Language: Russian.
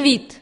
світ.